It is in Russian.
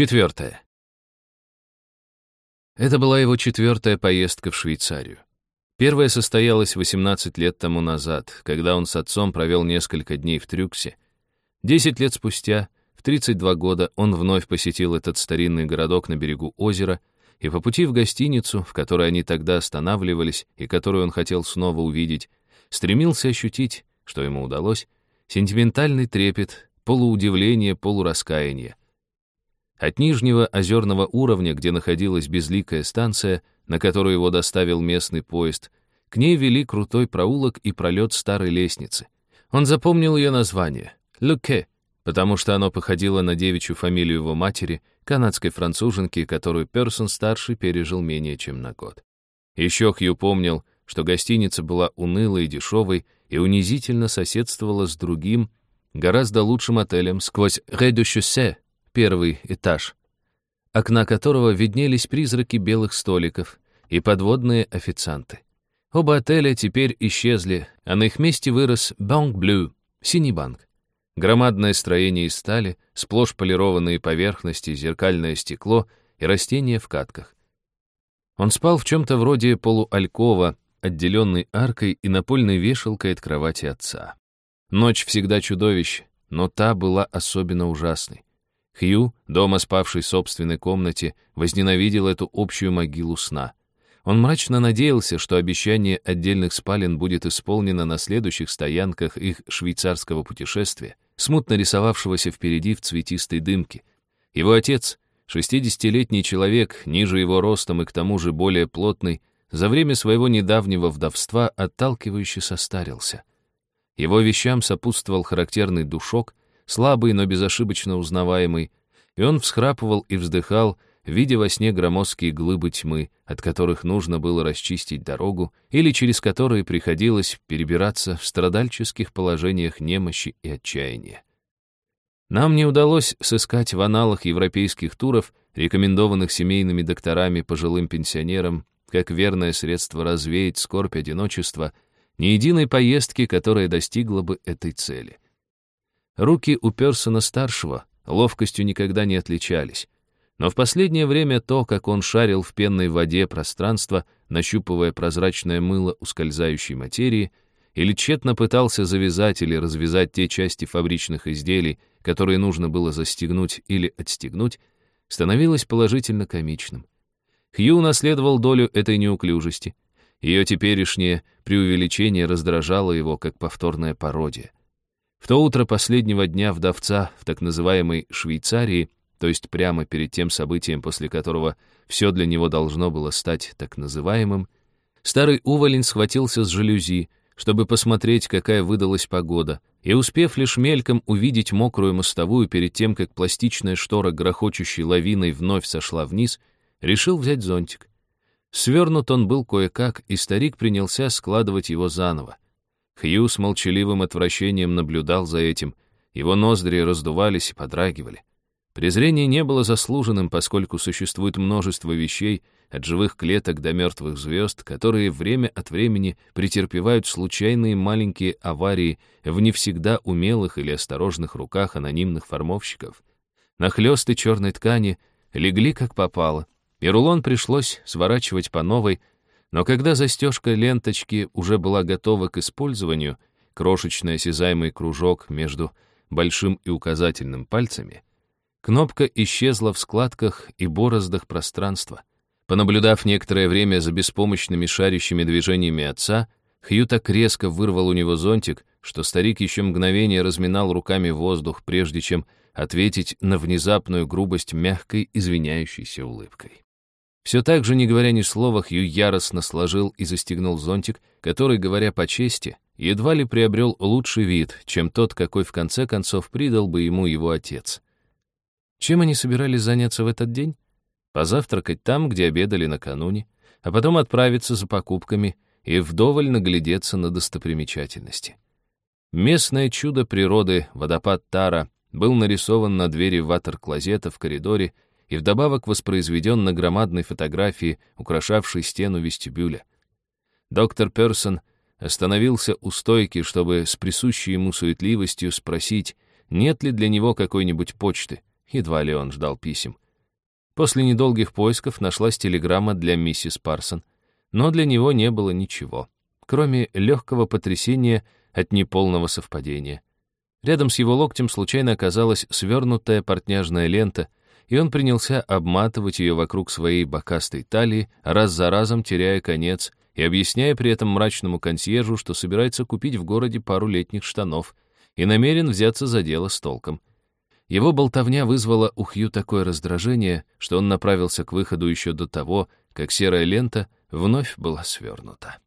Четвертое. Это была его четвертая поездка в Швейцарию. Первая состоялась 18 лет тому назад, когда он с отцом провел несколько дней в Трюксе. Десять лет спустя, в 32 года, он вновь посетил этот старинный городок на берегу озера, и по пути в гостиницу, в которой они тогда останавливались и которую он хотел снова увидеть, стремился ощутить, что ему удалось, сентиментальный трепет, полуудивление, полураскаяние. От нижнего озерного уровня, где находилась безликая станция, на которую его доставил местный поезд, к ней вели крутой проулок и пролет старой лестницы. Он запомнил ее название — Люке, потому что оно походило на девичью фамилию его матери, канадской француженки, которую Персон-старший пережил менее чем на год. Еще Хью помнил, что гостиница была унылой и дешевой и унизительно соседствовала с другим, гораздо лучшим отелем сквозь «Ре-де-Шоссе», первый этаж, окна которого виднелись призраки белых столиков и подводные официанты. Оба отеля теперь исчезли, а на их месте вырос Банк Блю, синий банк. Громадное строение из стали, сплошь полированные поверхности, зеркальное стекло и растения в катках. Он спал в чем-то вроде полуалькова, отделенный аркой и напольной вешалкой от кровати отца. Ночь всегда чудовище, но та была особенно ужасной. Хью, дома спавший в собственной комнате, возненавидел эту общую могилу сна. Он мрачно надеялся, что обещание отдельных спален будет исполнено на следующих стоянках их швейцарского путешествия, смутно рисовавшегося впереди в цветистой дымке. Его отец, шестидесятилетний человек, ниже его ростом и к тому же более плотный, за время своего недавнего вдовства отталкивающе состарился. Его вещам сопутствовал характерный душок, слабый, но безошибочно узнаваемый, и он всхрапывал и вздыхал, видя во сне громоздкие глыбы тьмы, от которых нужно было расчистить дорогу или через которые приходилось перебираться в страдальческих положениях немощи и отчаяния. Нам не удалось сыскать в аналах европейских туров, рекомендованных семейными докторами пожилым пенсионерам, как верное средство развеять скорбь одиночества, ни единой поездки, которая достигла бы этой цели. Руки у Персона-старшего ловкостью никогда не отличались. Но в последнее время то, как он шарил в пенной воде пространство, нащупывая прозрачное мыло ускользающей материи, или тщетно пытался завязать или развязать те части фабричных изделий, которые нужно было застегнуть или отстегнуть, становилось положительно комичным. Хью унаследовал долю этой неуклюжести. Ее теперешнее преувеличение раздражало его, как повторная пародия. В то утро последнего дня вдовца в так называемой Швейцарии, то есть прямо перед тем событием, после которого все для него должно было стать так называемым, старый уволень схватился с жалюзи, чтобы посмотреть, какая выдалась погода, и, успев лишь мельком увидеть мокрую мостовую перед тем, как пластичная штора грохочущей лавиной вновь сошла вниз, решил взять зонтик. Свернут он был кое-как, и старик принялся складывать его заново. Хью с молчаливым отвращением наблюдал за этим. Его ноздри раздувались и подрагивали. Презрение не было заслуженным, поскольку существует множество вещей, от живых клеток до мертвых звезд, которые время от времени претерпевают случайные маленькие аварии в не всегда умелых или осторожных руках анонимных формовщиков. Нахлёсты черной ткани легли как попало, и рулон пришлось сворачивать по новой, но когда застежка ленточки уже была готова к использованию, крошечный осязаемый кружок между большим и указательным пальцами, кнопка исчезла в складках и бороздах пространства. Понаблюдав некоторое время за беспомощными шарящими движениями отца, Хью так резко вырвал у него зонтик, что старик еще мгновение разминал руками воздух, прежде чем ответить на внезапную грубость мягкой, извиняющейся улыбкой. Все так же, не говоря ни слова, Хью яростно сложил и застегнул зонтик, который, говоря по чести, едва ли приобрел лучший вид, чем тот, какой в конце концов придал бы ему его отец. Чем они собирались заняться в этот день? Позавтракать там, где обедали накануне, а потом отправиться за покупками и вдоволь наглядеться на достопримечательности. Местное чудо природы, водопад Тара, был нарисован на двери ватер-клозета в коридоре, и вдобавок воспроизведен на громадной фотографии, украшавшей стену вестибюля. Доктор Персон остановился у стойки, чтобы с присущей ему суетливостью спросить, нет ли для него какой-нибудь почты. Едва ли он ждал писем. После недолгих поисков нашлась телеграмма для миссис Парсон, но для него не было ничего, кроме легкого потрясения от неполного совпадения. Рядом с его локтем случайно оказалась свернутая портняжная лента, и он принялся обматывать ее вокруг своей бокастой талии, раз за разом теряя конец и объясняя при этом мрачному консьержу, что собирается купить в городе пару летних штанов и намерен взяться за дело с толком. Его болтовня вызвала у Хью такое раздражение, что он направился к выходу еще до того, как серая лента вновь была свернута.